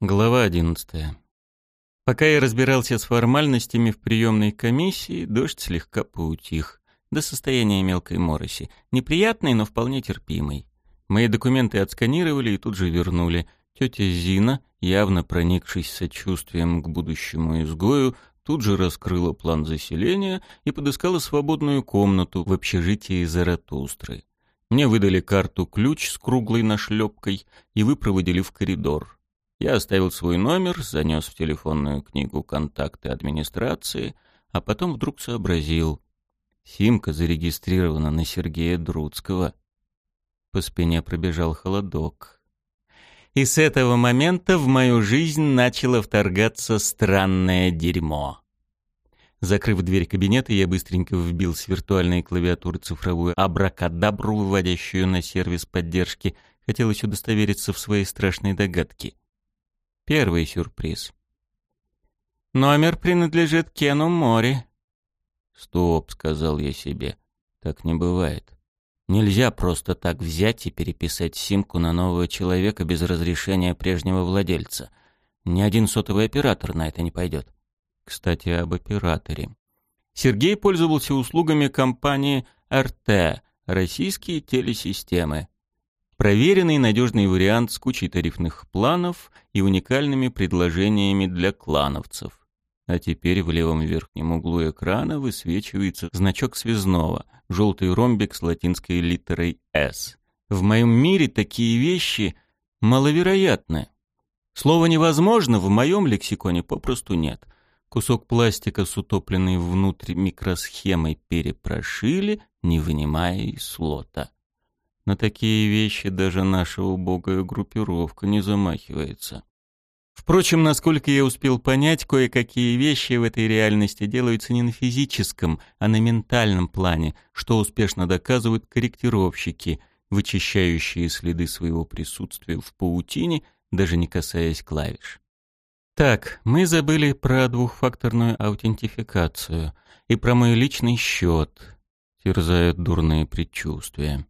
Глава 11. Пока я разбирался с формальностями в приемной комиссии, дождь слегка поутих, до состояния мелкой мороси. Неприятный, но вполне терпимый. Мои документы отсканировали и тут же вернули. Тетя Зина, явно проникшись сочувствием к будущему изгою, тут же раскрыла план заселения и подыскала свободную комнату в общежитии Заратустры. Мне выдали карту-ключ с круглой нашлепкой и выпроводили в коридор. Я оставил свой номер, занес в телефонную книгу контакты администрации, а потом вдруг сообразил. Симка зарегистрирована на Сергея Друцкого. По спине пробежал холодок. И с этого момента в мою жизнь начало вторгаться странное дерьмо. Закрыв дверь кабинета, я быстренько вбил с виртуальной клавиатуры цифровую абракадабру, выводящую на сервис поддержки. Хотелось удостовериться в своей страшной догадке. Первый сюрприз. «Номер принадлежит Кену Мори». «Стоп», — сказал я себе, — «так не бывает. Нельзя просто так взять и переписать симку на нового человека без разрешения прежнего владельца. Ни один сотовый оператор на это не пойдет. Кстати, об операторе. Сергей пользовался услугами компании РТ «Российские телесистемы». Проверенный надежный вариант с кучей тарифных планов и уникальными предложениями для клановцев. А теперь в левом верхнем углу экрана высвечивается значок связного, желтый ромбик с латинской литерой «С». В моем мире такие вещи маловероятны. Слова «невозможно» в моем лексиконе попросту нет. Кусок пластика с утопленной внутрь микросхемой перепрошили, не вынимая из слота. На такие вещи даже наша убогая группировка не замахивается. Впрочем, насколько я успел понять, кое-какие вещи в этой реальности делаются не на физическом, а на ментальном плане, что успешно доказывают корректировщики, вычищающие следы своего присутствия в паутине, даже не касаясь клавиш. Так, мы забыли про двухфакторную аутентификацию и про мой личный счет. Терзают дурные предчувствия.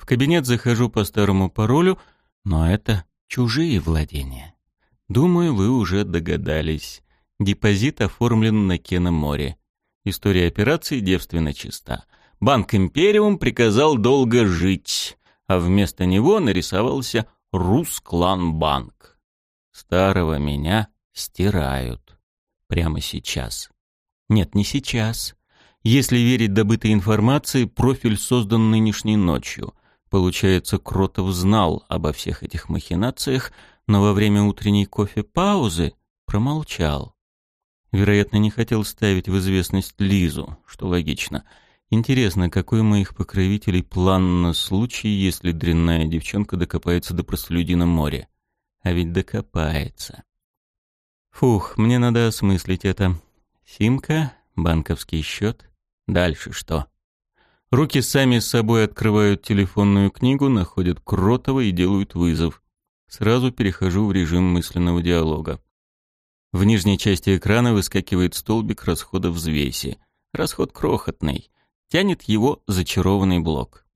В кабинет захожу по старому паролю, но это чужие владения. Думаю, вы уже догадались. Депозит оформлен на Кеноморе. История операции девственно чиста. Банк «Империум» приказал долго жить, а вместо него нарисовался Рускланбанк. Старого меня стирают. Прямо сейчас. Нет, не сейчас. Если верить добытой информации, профиль создан нынешней ночью. Получается, Кротов знал обо всех этих махинациях, но во время утренней кофе-паузы промолчал. Вероятно, не хотел ставить в известность Лизу, что логично. Интересно, какой у моих покровителей план на случай, если дрянная девчонка докопается до простолюдина моря? А ведь докопается. Фух, мне надо осмыслить это. Симка, банковский счет. Дальше что? Руки сами с собой открывают телефонную книгу, находят Кротова и делают вызов. Сразу перехожу в режим мысленного диалога. В нижней части экрана выскакивает столбик расхода взвеси. Расход крохотный. Тянет его зачарованный блок.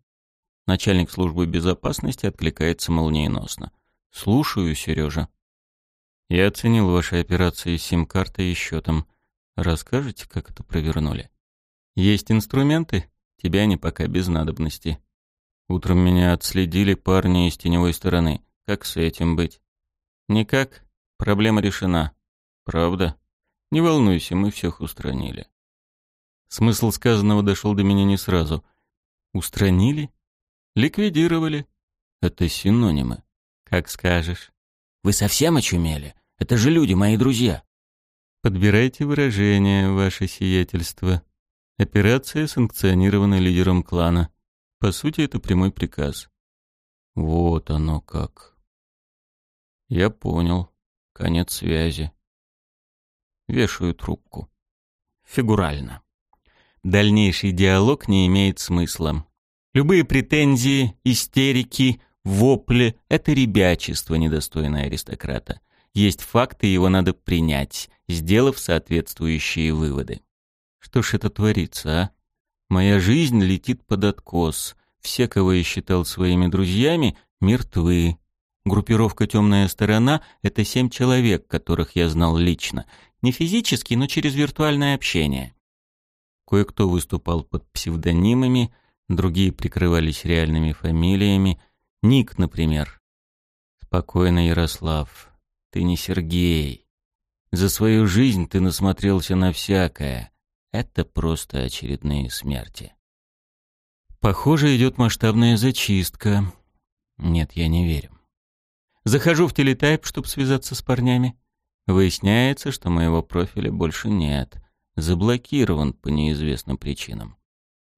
Начальник службы безопасности откликается молниеносно. «Слушаю, Сережа». «Я оценил ваши операции с сим-картой и счетом. Расскажете, как это провернули?» «Есть инструменты?» Тебя они пока без надобности. Утром меня отследили парни из теневой стороны. Как с этим быть? Никак. Проблема решена. Правда? Не волнуйся, мы всех устранили. Смысл сказанного дошел до меня не сразу. Устранили? Ликвидировали. Это синонимы. Как скажешь. Вы совсем очумели? Это же люди, мои друзья. Подбирайте выражение, ваше сиятельство. Операция санкционирована лидером клана. По сути, это прямой приказ. Вот оно как. Я понял. Конец связи. Вешаю трубку. Фигурально. Дальнейший диалог не имеет смысла. Любые претензии, истерики, вопли — это ребячество, недостойное аристократа. Есть факты, его надо принять, сделав соответствующие выводы. Что ж это творится, а? Моя жизнь летит под откос. Все, кого я считал своими друзьями, мертвы. Группировка «Темная сторона» — это семь человек, которых я знал лично. Не физически, но через виртуальное общение. Кое-кто выступал под псевдонимами, другие прикрывались реальными фамилиями. Ник, например. Спокойно, Ярослав. Ты не Сергей. За свою жизнь ты насмотрелся на всякое. Это просто очередные смерти. Похоже, идет масштабная зачистка. Нет, я не верю. Захожу в телетайп, чтобы связаться с парнями. Выясняется, что моего профиля больше нет. Заблокирован по неизвестным причинам.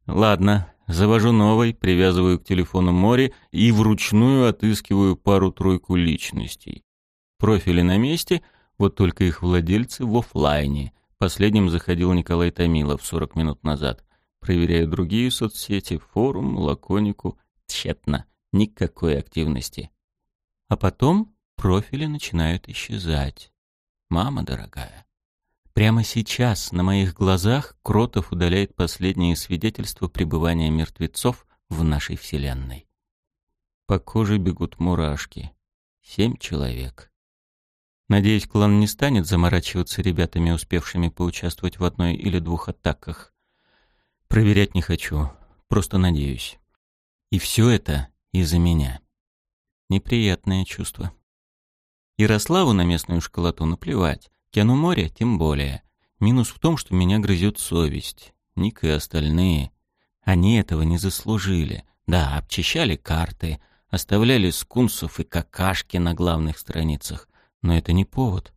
Ладно, завожу новый, привязываю к телефону море и вручную отыскиваю пару-тройку личностей. Профили на месте, вот только их владельцы в офлайне. Последним заходил Николай Томилов 40 минут назад. Проверяю другие соцсети, форум, лаконику. Тщетно. Никакой активности. А потом профили начинают исчезать. Мама дорогая. Прямо сейчас на моих глазах Кротов удаляет последние свидетельства пребывания мертвецов в нашей Вселенной. По коже бегут мурашки. Семь человек. Надеюсь, клан не станет заморачиваться ребятами, успевшими поучаствовать в одной или двух атаках. Проверять не хочу, просто надеюсь. И все это из-за меня. Неприятное чувство. Ярославу на местную школоту наплевать, Кену море тем более. Минус в том, что меня грызет совесть. Ник и остальные. Они этого не заслужили. Да, обчищали карты, оставляли скунсов и какашки на главных страницах. Но это не повод.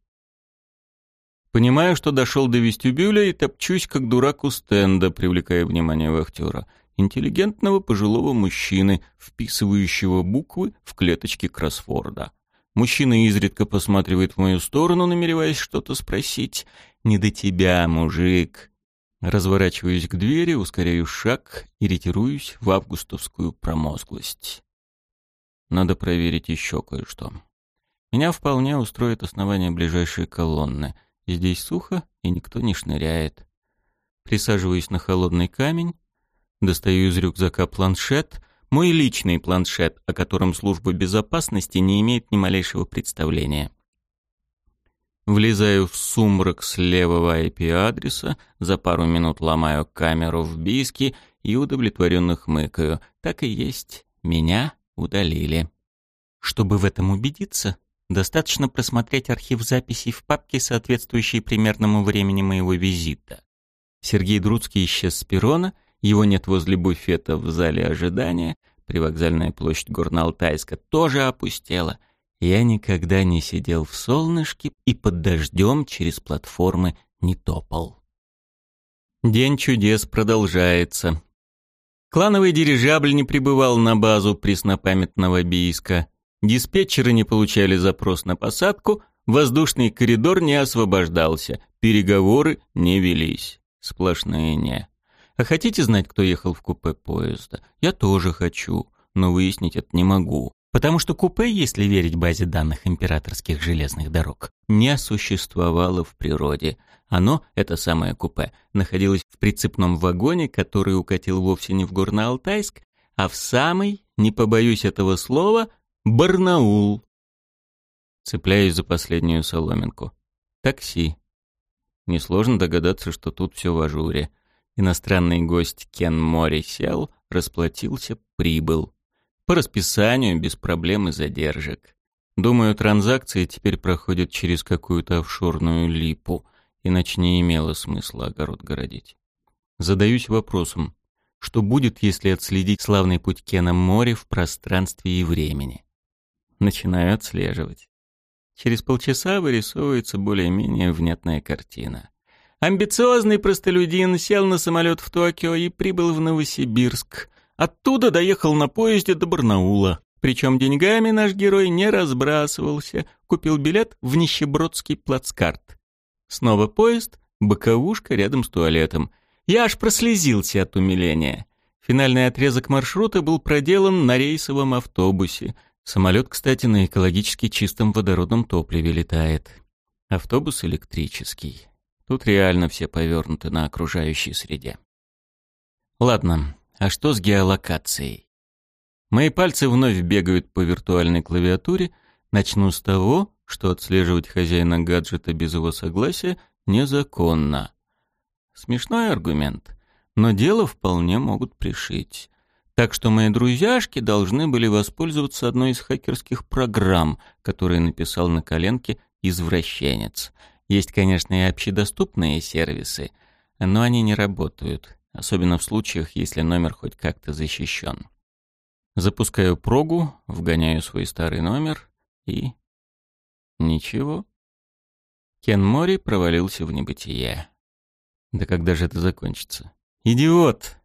Понимаю, что дошел до вестибюля и топчусь, как дурак у стенда, привлекая внимание вахтера интеллигентного пожилого мужчины, вписывающего буквы в клеточки кроссворда. Мужчина изредка посматривает в мою сторону, намереваясь что-то спросить. «Не до тебя, мужик!» Разворачиваюсь к двери, ускоряю шаг и ретируюсь в августовскую промозглость. Надо проверить еще кое-что. Меня вполне устроит основание ближайшей колонны. Здесь сухо, и никто не шныряет. Присаживаюсь на холодный камень, Достаю из рюкзака планшет, мой личный планшет, о котором служба безопасности не имеет ни малейшего представления. Влезаю в сумрак с левого IP-адреса, за пару минут ломаю камеру в биске и удовлетворенно хмыкаю. Так и есть, меня удалили. Чтобы в этом убедиться, достаточно просмотреть архив записей в папке, соответствующей примерному времени моего визита. Сергей Друцкий исчез с перрона — его нет возле буфета в зале ожидания. Привокзальная площадь Горно-Алтайска тоже опустела. Я никогда не сидел в солнышке и под дождем через платформы не топал. День чудес продолжается. Клановый дирижабль не прибывал на базу преснопамятного Бийска. Диспетчеры не получали запрос на посадку, воздушный коридор не освобождался, переговоры не велись. Сплошные «не». А хотите знать, кто ехал в купе поезда? Я тоже хочу, но выяснить это не могу. Потому что купе, если верить базе данных императорских железных дорог, не существовало в природе. Оно, это самое купе, находилось в прицепном вагоне, который укатил вовсе не в Горно-Алтайск, а в самый, не побоюсь этого слова, Барнаул. Цепляюсь за последнюю соломинку. Такси. Несложно догадаться, что тут все в ажуре. Иностранный гость Кен Мори сел, расплатился, прибыл. По расписанию, без проблем и задержек. Думаю, транзакции теперь проходят через какую-то офшорную липу, иначе не имело смысла огород городить. Задаюсь вопросом, что будет, если отследить славный путь Кена Мори в пространстве и времени? Начинаю отслеживать. Через полчаса вырисовывается более-менее внятная картина. Амбициозный простолюдин сел на самолет в Токио и прибыл в Новосибирск. Оттуда доехал на поезде до Барнаула. Причем деньгами наш герой не разбрасывался, купил билет в нищебродский плацкарт. Снова поезд, боковушка рядом с туалетом. Я аж прослезился от умиления. Финальный отрезок маршрута был проделан на рейсовом автобусе. Самолет, кстати, на экологически чистом водородном топливе летает. Автобус электрический. Тут реально все повернуты на окружающей среде. Ладно, а что с геолокацией? Мои пальцы вновь бегают по виртуальной клавиатуре, Начну с того, что отслеживать хозяина гаджета без его согласия незаконно. Смешной аргумент, но дело вполне могут пришить. Так что мои друзьяшки должны были воспользоваться одной из хакерских программ, которые написал на коленке извращенец. Есть, конечно, и общедоступные сервисы, но они не работают, особенно в случаях, если номер хоть как-то защищен. Запускаю прогу, вгоняю свой старый номер и... Ничего. Кен Мори провалился в небытие. Да когда же это закончится? Идиот!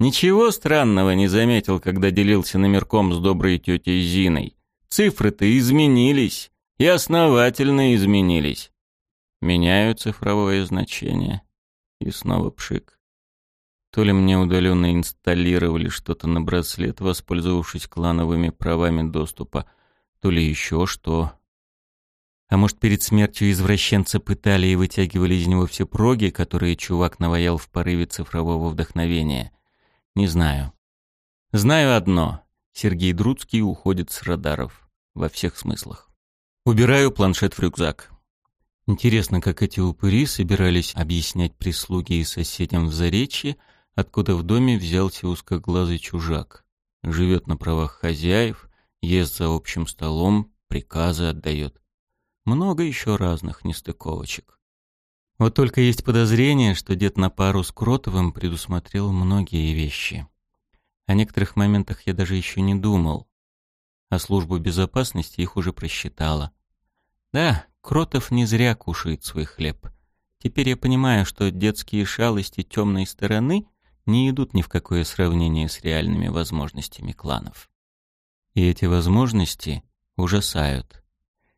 Ничего странного не заметил, когда делился номерком с доброй тетей Зиной. Цифры-то изменились, и основательно изменились. Меняю цифровое значение. И снова пшик. То ли мне удаленно инсталлировали что-то на браслет, воспользовавшись клановыми правами доступа, то ли еще что. А может, перед смертью извращенца пытали и вытягивали из него все проги, которые чувак наваял в порыве цифрового вдохновения? Не знаю. Знаю одно. Сергей Друцкий уходит с радаров. Во всех смыслах. Убираю планшет в рюкзак. Интересно, как эти упыри собирались объяснять прислуге и соседям в Заречье, откуда в доме взялся узкоглазый чужак. Живет на правах хозяев, ест за общим столом, приказы отдает. Много еще разных нестыковочек. Вот только есть подозрение, что дед на пару с Кротовым предусмотрел многие вещи. О некоторых моментах я даже еще не думал, а служба безопасности их уже просчитала. Да, Кротов не зря кушает свой хлеб. Теперь я понимаю, что детские шалости темной стороны не идут ни в какое сравнение с реальными возможностями кланов. И эти возможности ужасают.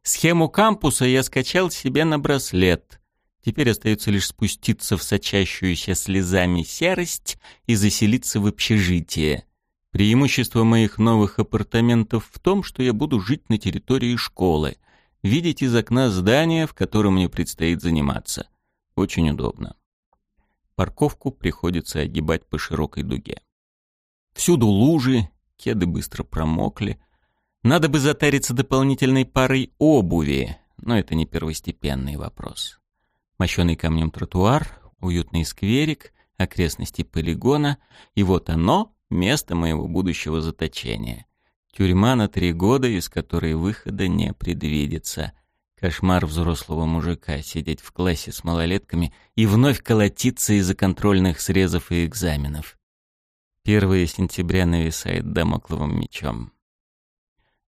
Схему кампуса я скачал себе на браслет. Теперь остается лишь спуститься в сочащуюся слезами серость и заселиться в общежитие. Преимущество моих новых апартаментов в том, что я буду жить на территории школы, видеть из окна здания, в котором мне предстоит заниматься. Очень удобно. Парковку приходится огибать по широкой дуге. Всюду лужи, кеды быстро промокли, надо бы затариться дополнительной парой обуви, но это не первостепенный вопрос. Мощеный камнем тротуар, уютный скверик, окрестности полигона, и вот оно, место моего будущего заточения. Тюрьма на три года, из которой выхода не предвидится. Кошмар взрослого мужика — сидеть в классе с малолетками и вновь колотиться из-за контрольных срезов и экзаменов. 1 сентября нависает домокловым мечом.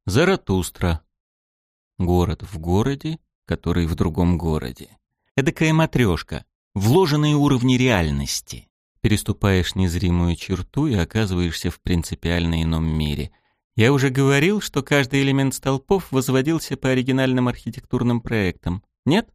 Заратустра. Город в городе, который в другом городе. Эдакая матрешка, вложенные уровни реальности. Переступаешь незримую черту и оказываешься в принципиально ином мире. Я уже говорил, что каждый элемент столпов возводился по оригинальным архитектурным проектам. Нет?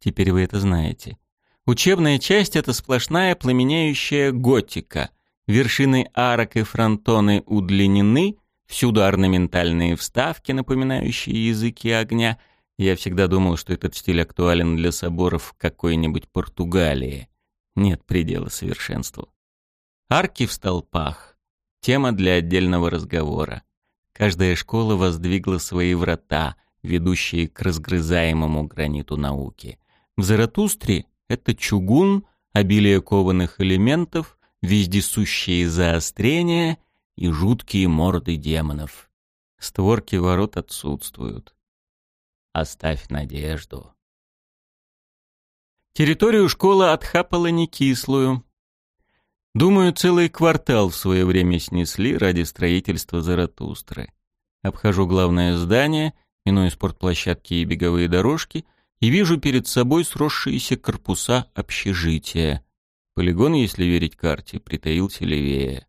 Теперь вы это знаете. Учебная часть — это сплошная пламенеющая готика. Вершины арок и фронтоны удлинены, Всюду орнаментальные вставки, напоминающие языки огня. Я всегда думал, что этот стиль актуален для соборов какой-нибудь Португалии. Нет предела совершенству. Арки в столпах — тема для отдельного разговора. Каждая школа воздвигла свои врата, ведущие к разгрызаемому граниту науки. В Заратустре это чугун, обилие кованых элементов, вездесущие заострения — и жуткие морды демонов. Створки ворот отсутствуют. Оставь надежду. Территорию школы отхапала не кислую. Думаю, целый квартал в свое время снесли ради строительства Заратустры. Обхожу главное здание, минуя спортплощадки и беговые дорожки, и вижу перед собой сросшиеся корпуса общежития. Полигон, если верить карте, притаился левее.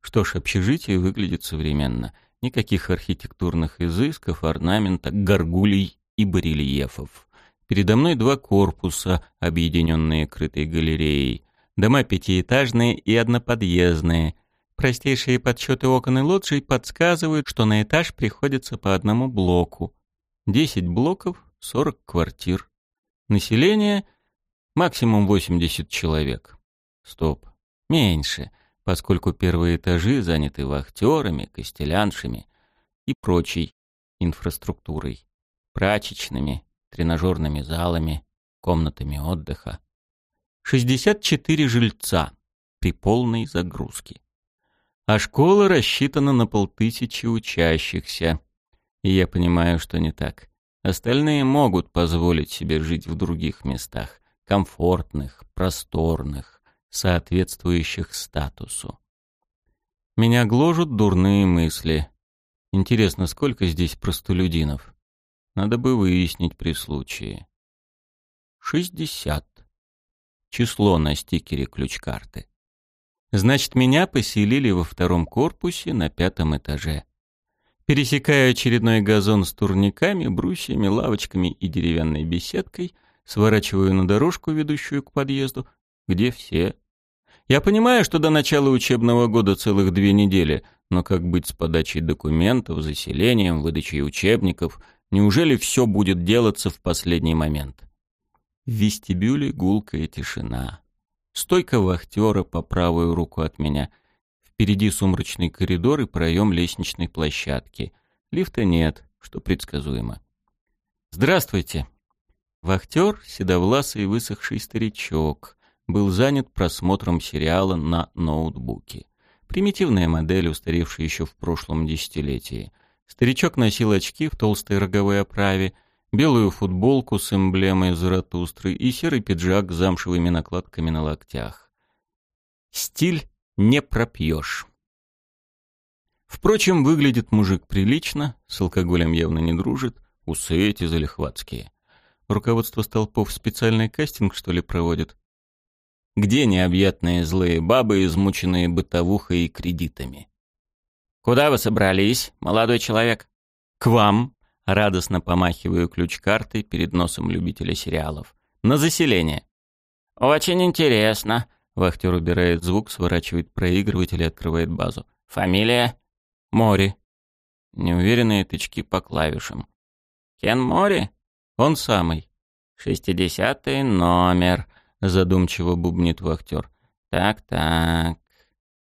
Что ж, общежитие выглядит современно. Никаких архитектурных изысков, орнамента, горгулей и барельефов. Передо мной два корпуса, объединенные крытой галереей. Дома пятиэтажные и одноподъездные. Простейшие подсчеты окон и лоджий подсказывают, что на этаж приходится по одному блоку. Десять блоков, сорок квартир. Население максимум 80 человек. Стоп. Меньше поскольку первые этажи заняты вахтерами, костеляншами и прочей инфраструктурой. Прачечными, тренажерными залами, комнатами отдыха. 64 жильца при полной загрузке. А школа рассчитана на полтысячи учащихся. И я понимаю, что не так. Остальные могут позволить себе жить в других местах, комфортных, просторных, соответствующих статусу. Меня гложут дурные мысли. Интересно, сколько здесь простолюдинов? Надо бы выяснить при случае. Шестьдесят. Число на стикере ключ-карты. Значит, меня поселили во втором корпусе на пятом этаже. Пересекая очередной газон с турниками, брусьями, лавочками и деревянной беседкой, сворачиваю на дорожку, ведущую к подъезду, где все. Я понимаю, что до начала учебного года целых две недели, но как быть с подачей документов, заселением, выдачей учебников? Неужели все будет делаться в последний момент? В вестибюле гулкая тишина. Стойка вахтера по правую руку от меня. Впереди сумрачный коридор и проем лестничной площадки. Лифта нет, что предсказуемо. «Здравствуйте!» Вахтер, седовласый высохший старичок, был занят просмотром сериала на ноутбуке. Примитивная модель, устаревшая еще в прошлом десятилетии. Старичок носил очки в толстой роговой оправе — белую футболку с эмблемой Заратустры и серый пиджак с замшевыми накладками на локтях. Стиль не пропьешь. Впрочем, выглядит мужик прилично, с алкоголем явно не дружит, усы эти залихватские. Руководство столпов специальный кастинг, что ли, проводит? Где необъятные злые бабы, измученные бытовухой и кредитами? «Куда вы собрались, молодой человек?» «К вам», Радостно помахиваю ключ-картой перед носом любителя сериалов. «На заселение». «Очень интересно». Вахтер убирает звук, сворачивает проигрыватель и открывает базу. «Фамилия?» «Мори». Неуверенные тычки по клавишам. «Кен Мори?» «Он самый». «Шестидесятый номер», — задумчиво бубнит вахтер. «Так-так.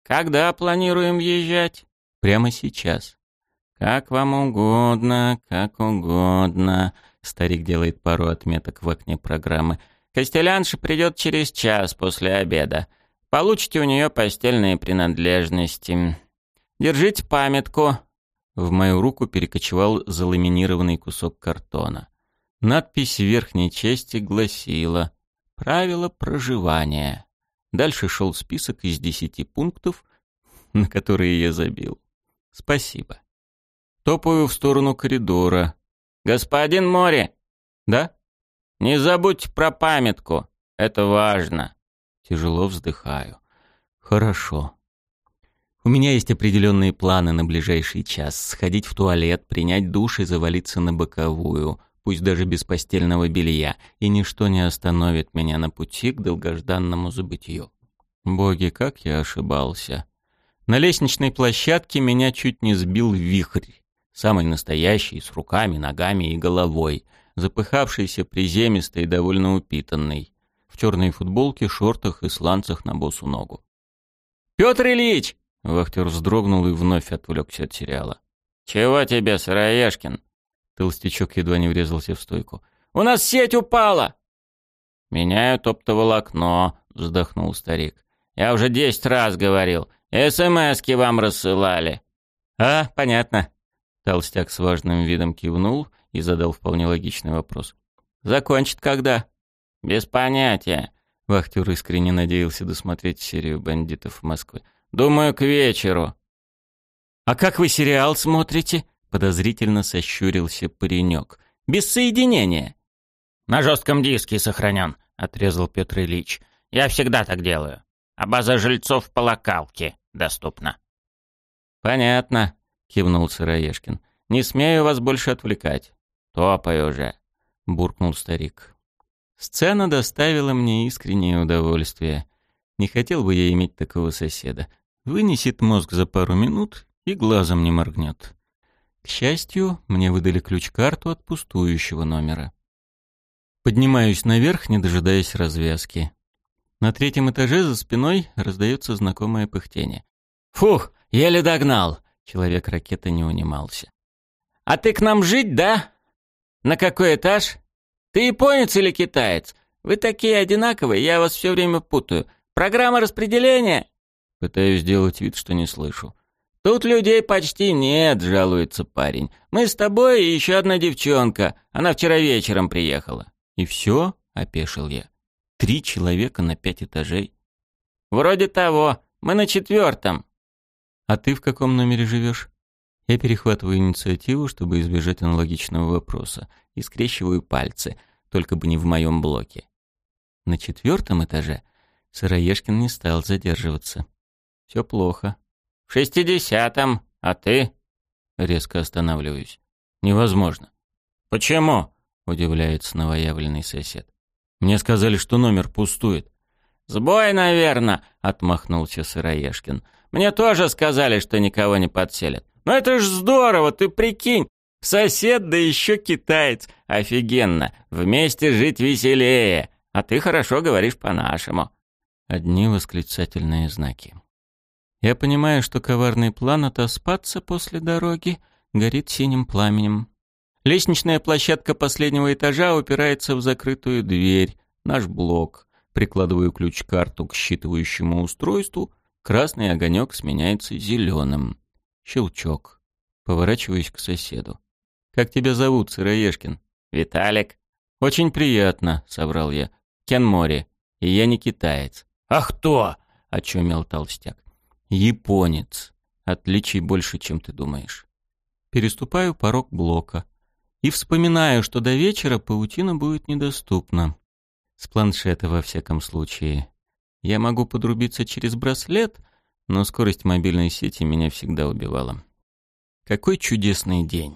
Когда планируем въезжать?» «Прямо сейчас». «Как вам угодно, как угодно», — старик делает пару отметок в окне программы. «Костелянша придет через час после обеда. Получите у нее постельные принадлежности. Держите памятку». В мою руку перекочевал заламинированный кусок картона. Надпись в верхней части гласила «Правила проживания». Дальше шел список из десяти пунктов, на которые я забил. Спасибо. Топаю в сторону коридора. «Господин Мори!» «Да?» «Не забудь про памятку. Это важно». Тяжело вздыхаю. «Хорошо. У меня есть определенные планы на ближайший час. Сходить в туалет, принять душ и завалиться на боковую, пусть даже без постельного белья, и ничто не остановит меня на пути к долгожданному забытию. Боги, как я ошибался. На лестничной площадке меня чуть не сбил вихрь. Самый настоящий, с руками, ногами и головой, запыхавшийся, приземистый и довольно упитанный, в черной футболке, шортах и сланцах на босу ногу. «Петр Ильич!» — вахтер вздрогнул и вновь отвлекся от сериала. «Чего тебе, Сыроежкин?» Толстячок едва не врезался в стойку. «У нас сеть упала!» «Меняю оптоволокно», — вздохнул старик. «Я уже десять раз говорил. СМСки вам рассылали». «А, понятно», Толстяк с важным видом кивнул и задал вполне логичный вопрос. «Закончит когда?» «Без понятия». Вахтер искренне надеялся досмотреть серию бандитов в Москве. «Думаю, к вечеру». «А как вы сериал смотрите?» Подозрительно сощурился паренек. «Без соединения». «На жестком диске сохранен», — отрезал Петр Ильич. «Я всегда так делаю. А база жильцов по локалке доступна». «Понятно», — кивнул Сыроежкин. «Не смею вас больше отвлекать». «Топай уже», — буркнул старик. Сцена доставила мне искреннее удовольствие. Не хотел бы я иметь такого соседа. Вынесет мозг за пару минут и глазом не моргнет. К счастью, мне выдали ключ-карту от пустующего номера. Поднимаюсь наверх, не дожидаясь развязки. На третьем этаже за спиной раздается знакомое пыхтение. «Фух, еле догнал!» Человек-ракета не унимался. «А ты к нам жить, да? На какой этаж? Ты японец или китаец? Вы такие одинаковые, я вас все время путаю. Программа распределения?» Пытаюсь сделать вид, что не слышу. «Тут людей почти нет», — жалуется парень. «Мы с тобой и еще одна девчонка. Она вчера вечером приехала». «И все?» — опешил я. «Три человека на пять этажей». «Вроде того. Мы на четвертом». «А ты в каком номере живешь?» Я перехватываю инициативу, чтобы избежать аналогичного вопроса, и скрещиваю пальцы, только бы не в моем блоке. На четвертом этаже Сыроежкин не стал задерживаться. Все плохо. «В шестидесятом, а ты?» Резко останавливаюсь. «Невозможно». «Почему?» — удивляется новоявленный сосед. «Мне сказали, что номер пустует». «Сбой, наверное», — отмахнулся Сыроежкин. «Мне тоже сказали, что никого не подселят. Но это ж здорово, ты прикинь. Сосед, да еще китаец. Офигенно. Вместе жить веселее. А ты хорошо говоришь по-нашему». Одни восклицательные знаки. Я понимаю, что коварный план отоспаться после дороги горит синим пламенем. Лестничная площадка последнего этажа упирается в закрытую дверь, наш блок. Прикладываю ключ-карту к считывающему устройству, красный огонек сменяется зеленым. Щелчок. Поворачиваюсь к соседу. «Как тебя зовут, Сыроежкин?» «Виталик». «Очень приятно», — соврал я. «Кен Мори. И я не китаец». «А кто?» — очумел толстяк. Японец. Отличий больше, чем ты думаешь. Переступаю порог блока. И вспоминаю, что до вечера паутина будет недоступна. С планшета, во всяком случае. Я могу подрубиться через браслет, но скорость мобильной сети меня всегда убивала. Какой чудесный день.